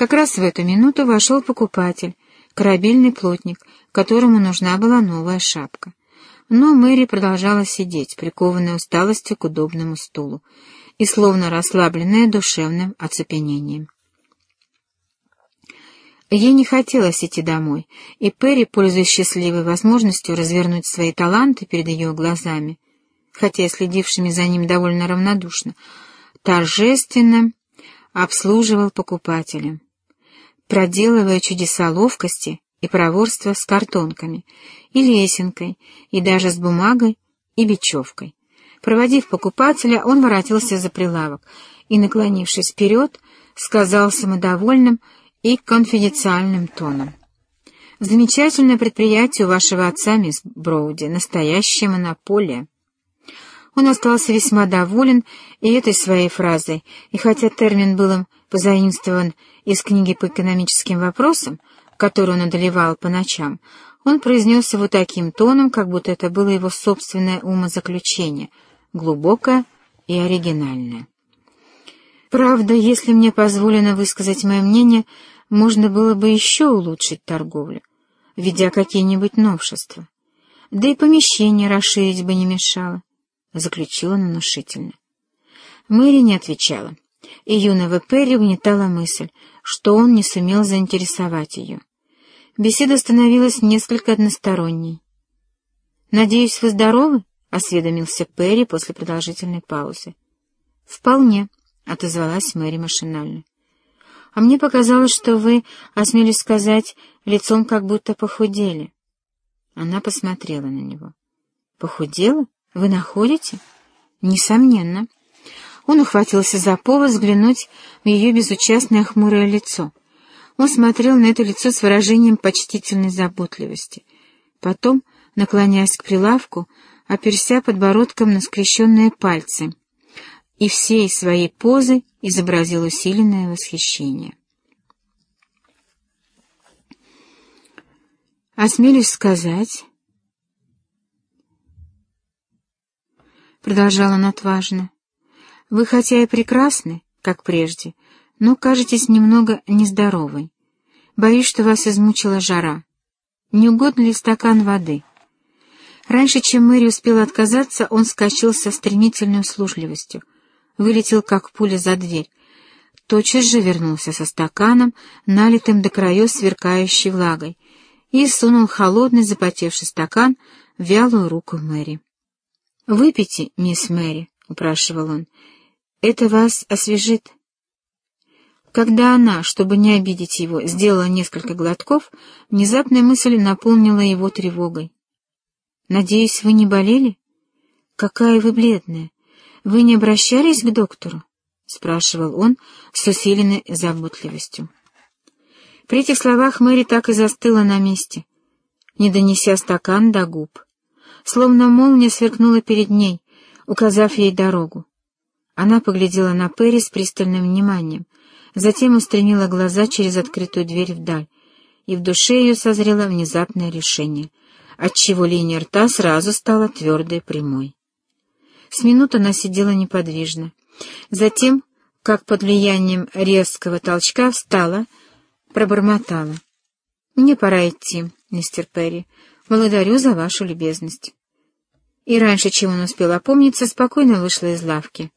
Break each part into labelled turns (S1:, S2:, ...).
S1: Как раз в эту минуту вошел покупатель, корабельный плотник, которому нужна была новая шапка. Но Мэри продолжала сидеть, прикованная усталостью к удобному стулу и словно расслабленная душевным оцепенением. Ей не хотелось идти домой, и Перри, пользуясь счастливой возможностью развернуть свои таланты перед ее глазами, хотя и следившими за ним довольно равнодушно, торжественно обслуживал покупателя, проделывая чудеса ловкости и проворства с картонками, и лесенкой, и даже с бумагой и бечевкой. Проводив покупателя, он воротился за прилавок и, наклонившись вперед, сказал самодовольным и конфиденциальным тоном. «Замечательное предприятие у вашего отца, мисс Броуди, настоящая монополия». Он остался весьма доволен и этой своей фразой, и хотя термин был им позаимствован из книги по экономическим вопросам, которую он одолевал по ночам, он произнес его таким тоном, как будто это было его собственное умозаключение, глубокое и оригинальное. Правда, если мне позволено высказать мое мнение, можно было бы еще улучшить торговлю, введя какие-нибудь новшества. Да и помещение расширить бы не мешало. — заключила она внушительно. Мэри не отвечала, и юного Перри угнетала мысль, что он не сумел заинтересовать ее. Беседа становилась несколько односторонней. «Надеюсь, вы здоровы?» — осведомился Перри после продолжительной паузы. «Вполне», — отозвалась Мэри машинально. «А мне показалось, что вы, осмелюсь сказать, лицом как будто похудели». Она посмотрела на него. «Похудела?» Вы находите? Несомненно. Он ухватился за повод взглянуть в ее безучастное хмурое лицо. Он смотрел на это лицо с выражением почтительной заботливости. Потом, наклоняясь к прилавку, оперся подбородком на скрещенные пальцы и всей своей позы изобразил усиленное восхищение. «Осмелюсь сказать, — продолжал он отважно. «Вы хотя и прекрасны, как прежде, но кажетесь немного нездоровой. Боюсь, что вас измучила жара. Не угодно ли стакан воды?» Раньше, чем Мэри успела отказаться, он скачал со стремительной услужливостью, вылетел как пуля за дверь, тотчас же вернулся со стаканом, налитым до краев сверкающей влагой, и сунул холодный запотевший стакан в вялую руку Мэри. «Выпейте, мисс Мэри», — упрашивал он, — «это вас освежит». Когда она, чтобы не обидеть его, сделала несколько глотков, внезапная мысль наполнила его тревогой. «Надеюсь, вы не болели? Какая вы бледная! Вы не обращались к доктору?» — спрашивал он с усиленной заботливостью. При этих словах Мэри так и застыла на месте, не донеся стакан до губ словно молния сверкнула перед ней, указав ей дорогу. Она поглядела на Перри с пристальным вниманием, затем устремила глаза через открытую дверь вдаль, и в душе ее созрело внезапное решение, отчего линия рта сразу стала твердой и прямой. С минуты она сидела неподвижно. Затем, как под влиянием резкого толчка, встала, пробормотала. «Мне пора идти, мистер Перри. Благодарю за вашу любезность. И раньше, чем он успел опомниться, спокойно вышла из лавки,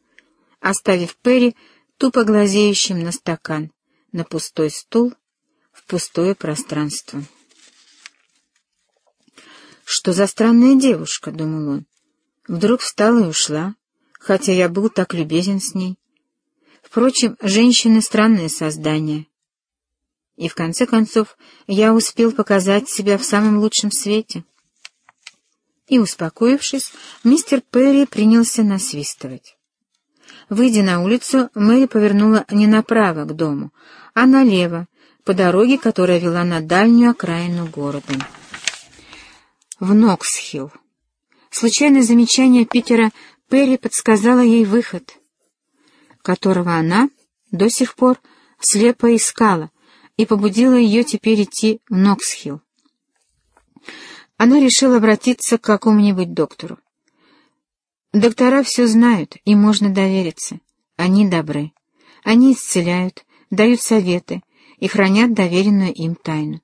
S1: оставив Перри тупо глазеющим на стакан, на пустой стул, в пустое пространство. «Что за странная девушка?» — думал он. Вдруг встала и ушла, хотя я был так любезен с ней. Впрочем, женщины — странное создание. И в конце концов я успел показать себя в самом лучшем свете. И, успокоившись, мистер Перри принялся насвистывать. Выйдя на улицу, Мэри повернула не направо к дому, а налево, по дороге, которая вела на дальнюю окраину города. В Ноксхилл. Случайное замечание Питера Перри подсказало ей выход, которого она до сих пор слепо искала, и побудила ее теперь идти в Ноксхилл. Она решила обратиться к какому-нибудь доктору. Доктора все знают, им можно довериться. Они добры. Они исцеляют, дают советы, и хранят доверенную им тайну.